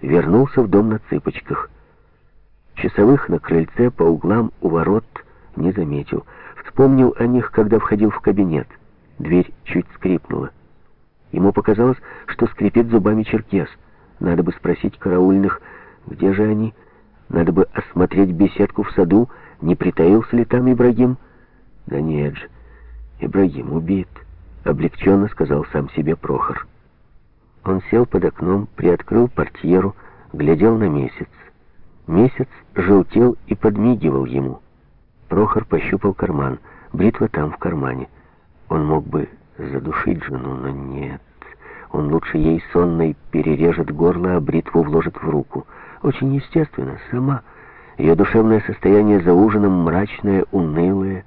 вернулся в дом на цыпочках. Часовых на крыльце по углам у ворот не заметил. Вспомнил о них, когда входил в кабинет. Дверь чуть скрипнула. Ему показалось, что скрипит зубами черкес. Надо бы спросить караульных, где же они. Надо бы осмотреть беседку в саду, не притаился ли там Ибрагим. Да нет же, Ибрагим убит, облегченно сказал сам себе Прохор. Он сел под окном, приоткрыл портьеру, глядел на месяц. Месяц желтел и подмигивал ему. Прохор пощупал карман. Бритва там, в кармане. Он мог бы задушить жену, но нет. Он лучше ей сонной перережет горло, а бритву вложит в руку. Очень естественно, сама. Ее душевное состояние за ужином мрачное, унылое,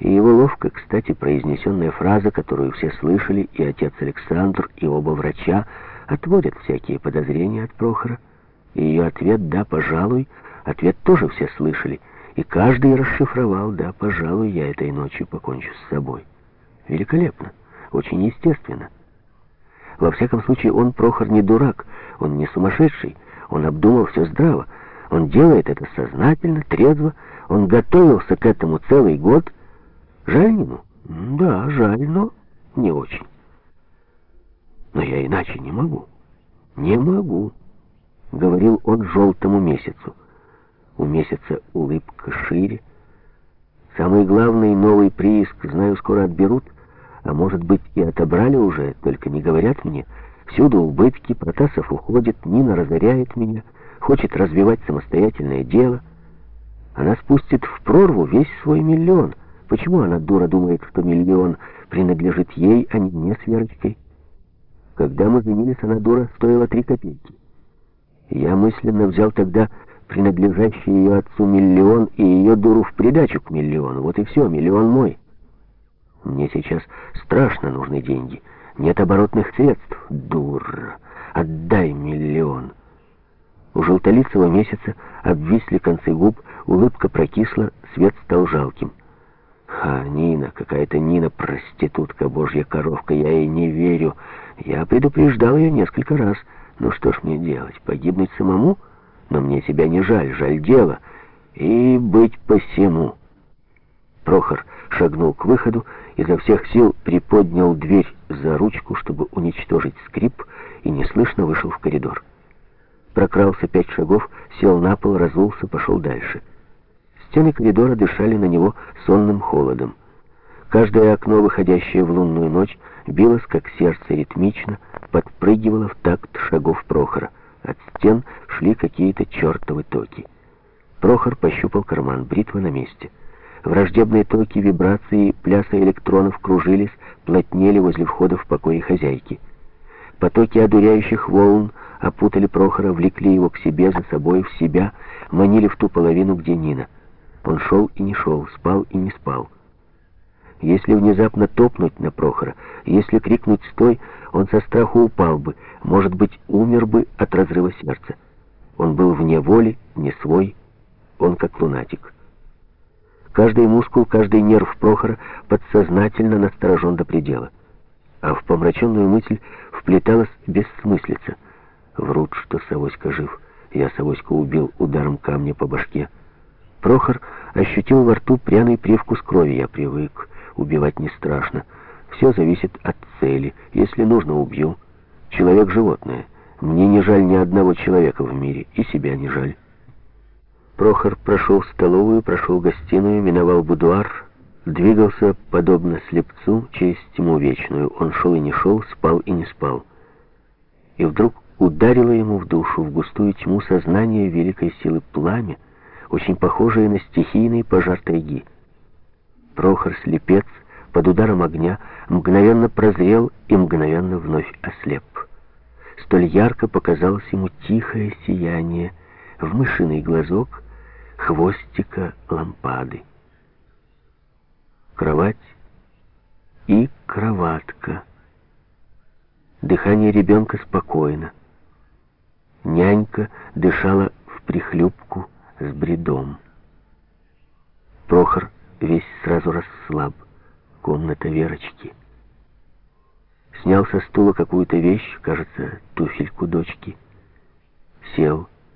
и его ловко, кстати, произнесенная фраза, которую все слышали, и отец Александр, и оба врача, отводят всякие подозрения от Прохора. И ее ответ «да, пожалуй», ответ тоже все слышали, и каждый расшифровал «да, пожалуй, я этой ночью покончу с собой». Великолепно, очень естественно. Во всяком случае, он, Прохор, не дурак, он не сумасшедший, он обдумал все здраво, он делает это сознательно, трезво, он готовился к этому целый год. Жаль ему? Да, жаль, но не очень. Но я иначе не могу. Не могу, говорил он желтому месяцу. У месяца улыбка шире. Самый главный новый прииск, знаю, скоро отберут — а может быть и отобрали уже, только не говорят мне. Всюду убытки, Протасов уходит, Нина разоряет меня, хочет развивать самостоятельное дело. Она спустит в прорву весь свой миллион. Почему она, дура, думает, что миллион принадлежит ей, а не мне с Верочкой? Когда мы женились, она, дура, стоила три копейки. Я мысленно взял тогда принадлежащий ее отцу миллион и ее дуру в придачу к миллиону. Вот и все, миллион мой. Мне сейчас страшно нужны деньги. Нет оборотных средств. Дура. Отдай миллион. У желтолицего месяца обвисли концы губ, улыбка прокисла, свет стал жалким. А Нина, какая-то Нина, проститутка, божья коровка, я ей не верю. Я предупреждал ее несколько раз. Ну что ж мне делать, погибнуть самому? Но мне себя не жаль, жаль дело. И быть посему. Прохор шагнул к выходу, изо всех сил приподнял дверь за ручку, чтобы уничтожить скрип, и неслышно вышел в коридор. Прокрался пять шагов, сел на пол, разулся, пошел дальше. Стены коридора дышали на него сонным холодом. Каждое окно, выходящее в лунную ночь, билось, как сердце, ритмично, подпрыгивало в такт шагов Прохора. От стен шли какие-то чертовы токи. Прохор пощупал карман, бритва на месте — Враждебные токи, вибрации, пляса электронов кружились, плотнели возле входа в покои хозяйки. Потоки одуряющих волн опутали Прохора, влекли его к себе, за собой, в себя, манили в ту половину, где Нина. Он шел и не шел, спал и не спал. Если внезапно топнуть на Прохора, если крикнуть «стой», он со страху упал бы, может быть, умер бы от разрыва сердца. Он был вне воли, не свой, он как лунатик. Каждый мускул, каждый нерв Прохора подсознательно насторожен до предела. А в помраченную мысль вплеталась бессмыслица. Врут, что Савоська жив. Я Савоську убил ударом камня по башке. Прохор ощутил во рту пряный привкус крови. Я привык. Убивать не страшно. Все зависит от цели. Если нужно, убью. Человек — животное. Мне не жаль ни одного человека в мире, и себя не жаль. Прохор прошел столовую, прошел гостиную, миновал будуар, двигался, подобно слепцу, через тьму вечную. Он шел и не шел, спал и не спал. И вдруг ударило ему в душу, в густую тьму сознания великой силы пламя, очень похожее на стихийный пожар тайги. Прохор, слепец, под ударом огня, мгновенно прозрел и мгновенно вновь ослеп. Столь ярко показалось ему тихое сияние в мышиный глазок, хвостика лампады. Кровать и кроватка. Дыхание ребенка спокойно. Нянька дышала в прихлюпку с бредом. Прохор весь сразу расслаб. Комната Верочки. Снял со стула какую-то вещь, кажется, туфельку дочки. сел